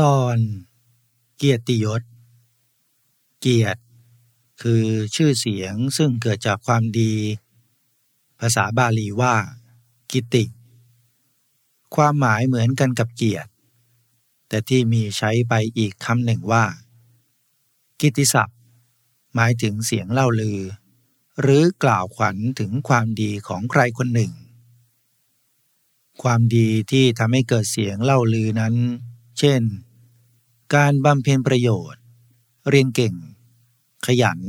ตอนเกียรติยศ เกียรติ คือชื่อเสียงซึ่งเกิดจากความดี ภาษาบาลีว่า กิติ ความหมายเหมือนกันกับเกียรติ แต่ที่มีใช้ไปอีกคำหนึ่งว่า กิติศัพท์ หมายถึงเสียงเล่าลือ หรือกล่าวขวัญถึงความดีของใครคนหนึ่ง ความดีที่ทำให้เกิดเสียงเล่าลือนั้น เช่น การบำเพ็ญประโยชน์ เรียนเก่ง ขยัน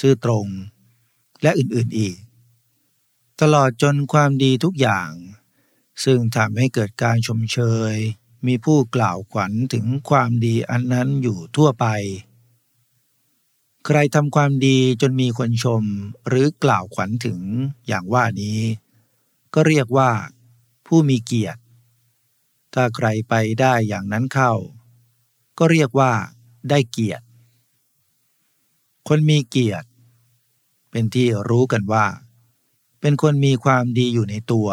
ซื่อตรง และอื่นๆอีก ตลอดจนความดีทุกอย่าง ซึ่งทำให้เกิดการชมเชย มีผู้กล่าวขวัญถึงความดีอันนั้นอยู่ทั่วไป ใครทำความดีจนมีคนชมหรือกล่าวขวัญถึงอย่างว่านี้ ก็เรียกว่า ผู้มีเกียรติ ถ้าใครไปได้อย่างนั้นเข้า ก็เรียกว่าได้เกียรติ คนมีเกียรติ เป็นที่รู้กันว่า เป็นคนมีความดีอยู่ในตัว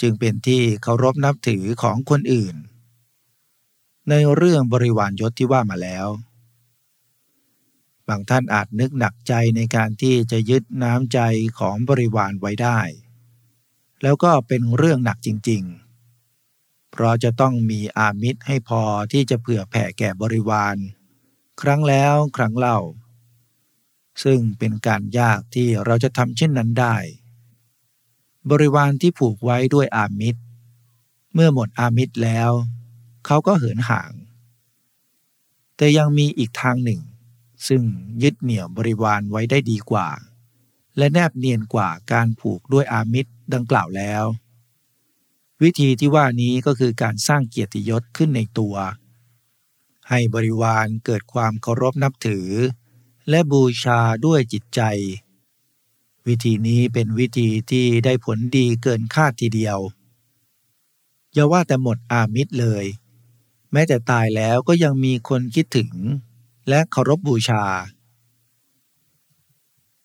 จึงเป็นที่เคารพนับถือของคนอื่น ในเรื่องบริวารยศที่ว่ามาแล้ว บางท่านอาจนึกหนักใจในการที่จะยึดน้ำใจของบริวารไว้ได้ แล้วก็เป็นเรื่องหนักจริง ๆ เราจะต้องมีอามิตรให้พอที่จะเผื่อแผ่แก่บริวาร ครั้งแล้วครั้งเล่า ซึ่งเป็นการยากที่เราจะทำเช่นนั้นได้ บริวารที่ผูกไว้ด้วยอามิตร เมื่อหมดอามิตรแล้ว เขาก็เหินห่าง แต่ยังมีอีกทางหนึ่ง ซึ่งยึดเหนี่ยวบริวารไว้ได้ดีกว่า และแนบเนียนกว่าการผูกด้วยอามิตรดังกล่าวแล้ว วิธีที่ว่านี้ก็คือการสร้างเกียรติยศขึ้นในตัว ให้บริวารเกิดความเคารพนับถือ และบูชาด้วยจิตใจ วิธีนี้เป็นวิธีที่ได้ผลดีเกินคาดทีเดียว อย่าว่าแต่หมดอามิตรเลย แม้แต่ตายแล้วก็ยังมีคนคิดถึง และเคารพบบูชา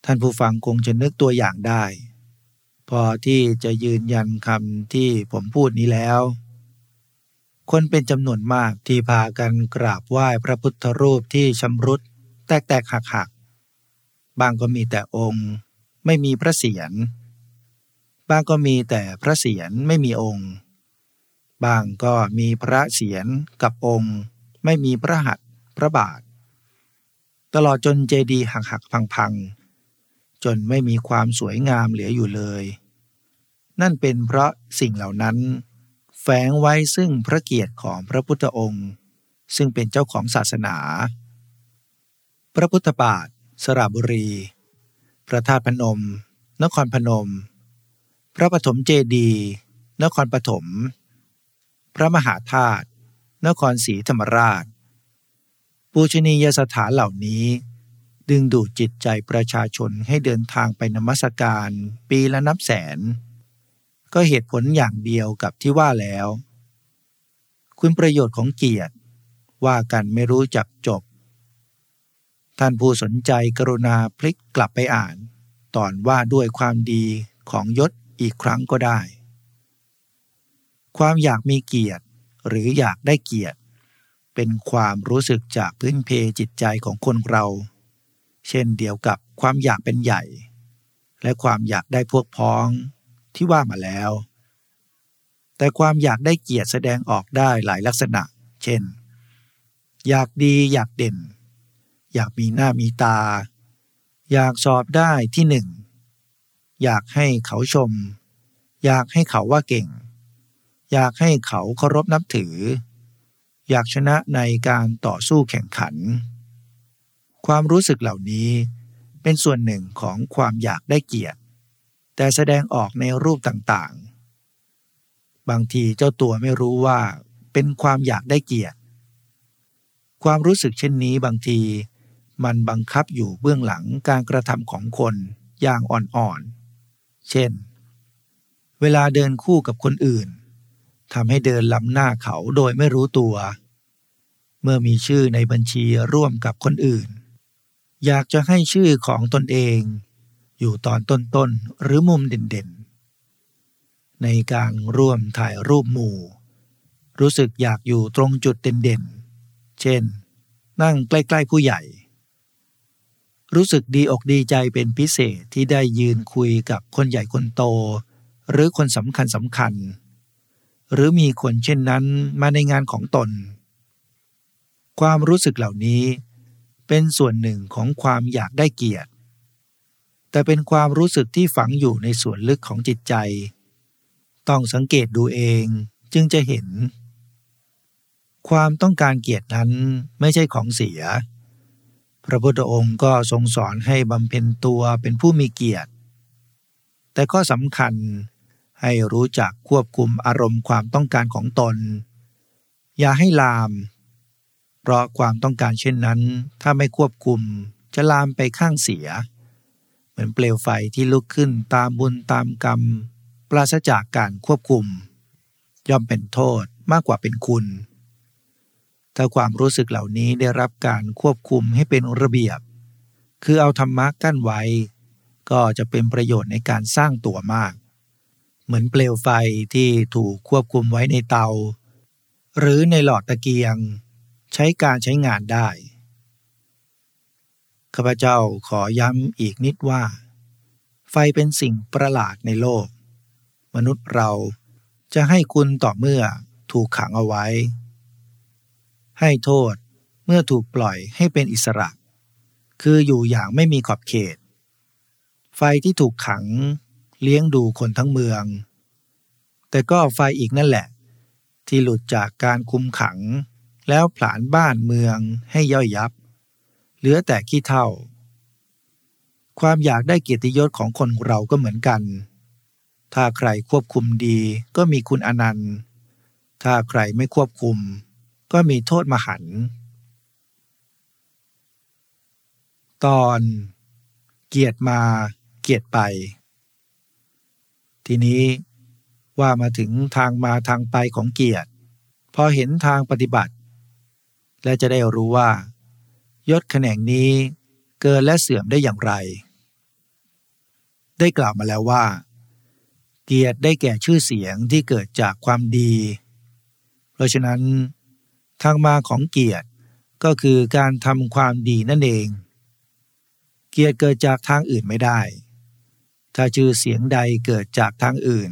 ท่านผู้ฟังคงจะนึกตัวอย่างได้ พอที่จะยืนยันคำที่ผมพูดนี้แล้ว คนเป็นจำนวนมากที่พากันกราบไหว้พระพุทธรูปที่ชำรุด แตกๆหักๆบางก็มีแต่องค์ ไม่มีพระเศียรบางก็มีแต่พระเศียรไม่มีองค์ บางก็มีพระเศียรกับองค์ ไม่มีพระหัตถ์พระบาท ตลอดจนเจดีย์หักๆพังๆ จนไม่มีความสวยงามเหลืออยู่เลย นั่นเป็นเพราะสิ่งเหล่านั้น แฝงไว้ซึ่งพระเกียรติของพระพุทธองค์ ซึ่งเป็นเจ้าของศาสนา พระพุทธบาท สระบุรี พระธาตุพนม นครพนม พระปฐมเจดีนครปฐม พระมหาธาตุนครศรีธรรมราช ปูชนียสถานเหล่านี้ ดึงดูดจิตใจประชาชนให้เดินทางไปนมัสการ ปีละนับแสน ก็เหตุผลอย่างเดียวกับที่ว่าแล้ว คุณประโยชน์ของเกียรติว่ากันไม่รู้จักจบ ท่านผู้สนใจกรุณาพลิกกลับไปอ่าน ตอนว่าด้วยความดีของยศอีกครั้งก็ได้ ความอยากมีเกียรติหรืออยากได้เกียรติ เป็นความรู้สึกจากพื้นเพจิตใจของคนเรา เช่นเดียวกับความอยากเป็นใหญ่ และความอยากได้พวกพ้องที่ว่ามาแล้ว แต่ความอยากได้เกียรติแสดงออกได้หลายลักษณะ เช่น อยากดีอยากเด่น อยากมีหน้ามีตา อยากสอบได้ที่หนึ่ง อยากให้เขาชม อยากให้เขาว่าเก่ง อยากให้เขาเคารพนับถือ อยากชนะในการต่อสู้แข่งขัน ความรู้สึกเหล่านี้เป็นส่วนหนึ่งของความอยากได้เกียรติ แต่แสดงออกในรูปต่างๆ บางทีเจ้าตัวไม่รู้ว่าเป็นความอยากได้เกียรติ ความรู้สึกเช่นนี้บางทีมันบังคับอยู่เบื้องหลังการกระทำของคนอย่างอ่อนๆ เช่น เวลาเดินคู่กับคนอื่นทำให้เดินล้ำหน้าเขาโดยไม่รู้ตัว เมื่อมีชื่อในบัญชีร่วมกับคนอื่น อยากจะให้ชื่อของตนเอง อยู่ตอนต้นๆหรือมุมเด่นๆ ในการร่วมถ่ายรูปหมู่ รู้สึกอยากอยู่ตรงจุดเด่นๆ เช่น นั่งใกล้ๆผู้ใหญ่ รู้สึกดีอกดีใจเป็นพิเศษที่ได้ยืนคุยกับคนใหญ่คนโต หรือคนสำคัญสำคัญ หรือมีคนเช่นนั้นมาในงานของตน ความรู้สึกเหล่านี้ เป็นส่วนหนึ่งของความอยากได้เกียรติ แต่เป็นความรู้สึกที่ฝังอยู่ในส่วนลึกของจิตใจ ต้องสังเกตดูเองจึงจะเห็น ความต้องการเกียรตินั้นไม่ใช่ของเสีย พระพุทธองค์ก็ทรงสอนให้บำเพ็ญตัวเป็นผู้มีเกียรติ แต่ก็สำคัญให้รู้จักควบคุมอารมณ์ความต้องการของตน อย่าให้ลาม เพราะความต้องการเช่นนั้น ถ้าไม่ควบคุมจะลามไปข้างเสีย เหมือนเปลวไฟที่ลุกขึ้นตามบุญตามกรรม ปราศจากการควบคุม ย่อมเป็นโทษมากกว่าเป็นคุณ ถ้าความรู้สึกเหล่านี้ได้รับการควบคุมให้เป็นระเบียบ คือเอาธรรมะกั้นไว้ ก็จะเป็นประโยชน์ในการสร้างตัวมาก เหมือนเปลวไฟที่ถูกควบคุมไว้ในเตา หรือในหลอดตะเกียง ใช้การใช้งานได้ ข้าพเจ้าขอย้ำอีกนิดว่า ไฟเป็นสิ่งประหลาดในโลก มนุษย์เราจะให้คุณต่อเมื่อถูกขังเอาไว้ ให้โทษเมื่อถูกปล่อยให้เป็นอิสระ คืออยู่อย่างไม่มีขอบเขต ไฟที่ถูกขังเลี้ยงดูคนทั้งเมือง แต่ก็ไฟอีกนั่นแหละ ที่หลุดจากการคุมขัง แล้วผลาญบ้านเมืองให้ย่อยยับ เหลือแต่ขี้เท่า ความอยากได้เกียรติยศของคนเราก็เหมือนกัน ถ้าใครควบคุมดีก็มีคุณอนันต์ ถ้าใครไม่ควบคุม ก็มีโทษมหัน ตอน เกียรติมา เกียรติไป ทีนี้ว่ามาถึงทางมาทางไปของเกียรติพอเห็นทางปฏิบัติ และจะได้รู้ว่า ยศแขนงนี้เกินและเสื่อมได้อย่างไร ได้กล่าวมาแล้วว่า เกียรติได้แก่ชื่อเสียงที่เกิดจากความดี เพราะฉะนั้น ทางมาของเกียรติก็คือการทำความดีนั่นเอง เกียรติเกิดจากทางอื่นไม่ได้ ถ้าชื่อเสียงใดเกิดจากทางอื่น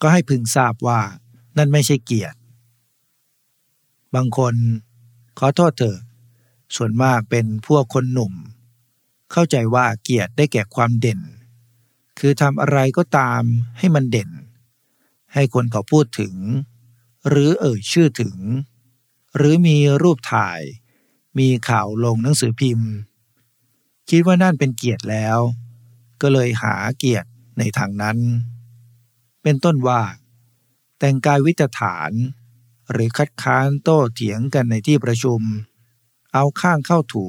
ก็ให้พึงทราบว่านั่นไม่ใช่เกียรติ บางคน ขอโทษเถอะ ส่วนมากเป็นพวกคนหนุ่ม เข้าใจว่าเกียรติได้แก่ความเด่น คือทำอะไรก็ตามให้มันเด่น ให้คนเขาพูดถึง หรือเอ่ยชื่อถึง หรือมีรูปถ่าย มีข่าวลงหนังสือพิมพ์ คิดว่านั่นเป็นเกียรติแล้ว ก็เลยหาเกียรติในทางนั้น เป็นต้นว่า แต่งกายวิตฐาน หรือคัดค้านโต้เถียงกันในที่ประชุม เอาข้างเข้าถู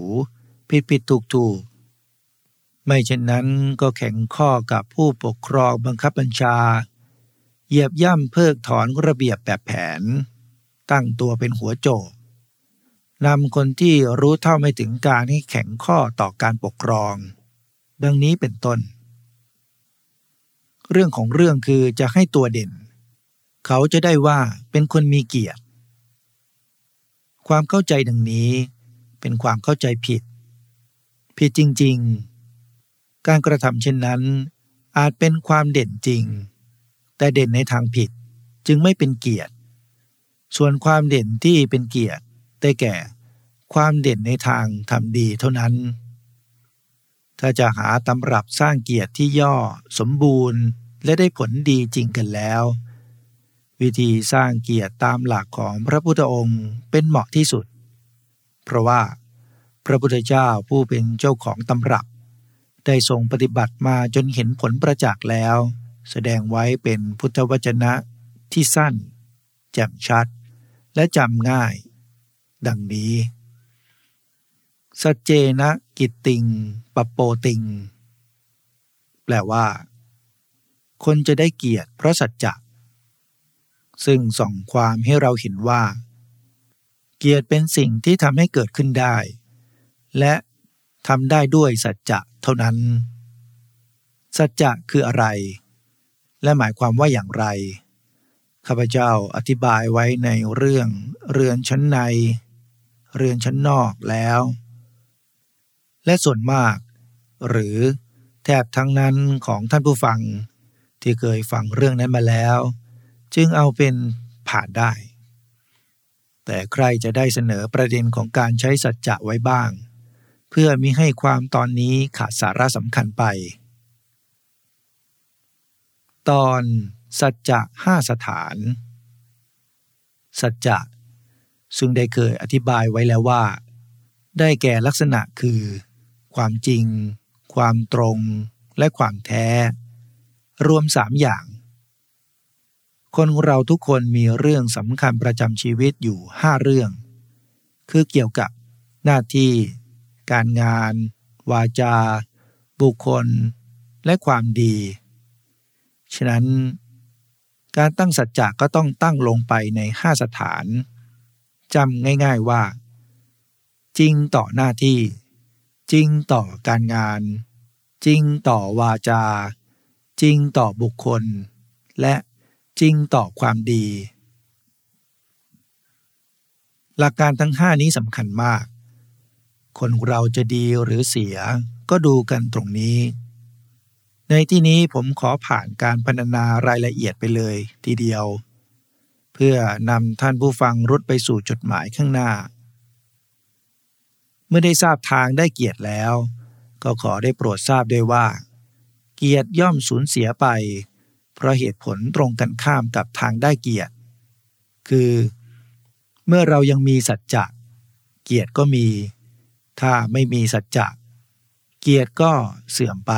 ผิดผิดถูกถูกไม่เช่นนั้นก็แข่งข้อกับผู้ปกครองบังคับบัญชา เหยียบย่ำเพิกถอนระเบียบแบบแผน ตั้งตัวเป็นหัวโจกนำคนที่รู้เท่าไม่ถึงการให้แข่งข้อต่อการปกครอง ดังนี้เป็นต้น เรื่องของเรื่องคือจะให้ตัวเด่น เขาจะได้ว่าเป็นคนมีเกียรติ ความเข้าใจดังนี้เป็นความเข้าใจผิด ผิดจริง ๆ การกระทำเช่นนั้น อาจเป็นความเด่นจริง แต่เด่นในทางผิดจึงไม่เป็นเกียรติ ส่วนความเด่นที่เป็นเกียรติได้แก่ ความเด่นในทางทำดีเท่านั้น ถ้าจะหาตำรับสร้างเกียรติที่ย่อสมบูรณ์และได้ผลดีจริงกันแล้ว วิธีสร้างเกียรติตามหลักของพระพุทธองค์เป็นเหมาะที่สุด เพราะว่าพระพุทธเจ้าผู้เป็นเจ้าของตำรับ ได้ทรงปฏิบัติมาจนเห็นผลประจักษ์แล้ว แสดงไว้เป็นพุทธวจนะที่สั้น แจ่มชัด และจำง่าย ดังนี้สเจนะกิตติงปปโปติง แปลว่า คนจะได้เกียรติเพราะสัจจะ ซึ่งส่องความให้เราเห็นว่า เกียรติเป็นสิ่งที่ทำให้เกิดขึ้นได้ และทำได้ด้วยสัจจะเท่านั้น สัจจะคืออะไร และหมายความว่าอย่างไร ข้าพเจ้าอธิบายไว้ในเรื่องเรือนชั้นใน เรือนชั้นนอกแล้ว และส่วนมาก หรือแทบทั้งนั้นของท่านผู้ฟัง ที่เคยฟังเรื่องนั้นมาแล้ว จึงเอาเป็นผ่านได้ แต่ใครจะได้เสนอประเด็นของการใช้สัจจะไว้บ้าง เพื่อมิให้ความตอนนี้ขาดสาระสำคัญไป ตอนสัจจะห้าสถาน สัจจะซึ่งได้เคยอธิบายไว้แล้วว่า ได้แก่ลักษณะคือ ความจริง ความตรง และความแท้ รวมสามอย่าง คนเราทุกคนมีเรื่องสำคัญประจำชีวิตอยู่ห้าเรื่อง คือเกี่ยวกับหน้าที่ การงาน วาจา บุคคล และความดี ฉะนั้น การตั้งสัจจะก็ต้องตั้งลงไปในห้าสถานจำง่าย ๆว่า จริงต่อหน้าที่ จริงต่อการงาน จริงต่อวาจา จริงต่อบุคคล และ จริงต่อความดี หลักการทั้งห้านี้สำคัญมาก คนเราจะดีหรือเสียก็ดูกันตรงนี้ ในที่นี้ผมขอผ่านการพรรณนารายละเอียดไปเลยทีเดียว เพื่อนำท่านผู้ฟังรุดไปสู่จุดหมายข้างหน้า เมื่อได้ทราบทางได้เกียรติแล้ว ก็ขอได้โปรดทราบด้วยว่า เกียรติย่อมสูญเสียไป ราะเหตุผลตรงกันข้ามกับทางได้เกียรติ คือเมื่อเรายังมีสัจจะเกียรติก็มี ถ้าไม่มีสัจจะเกียรติก็เสื่อมไป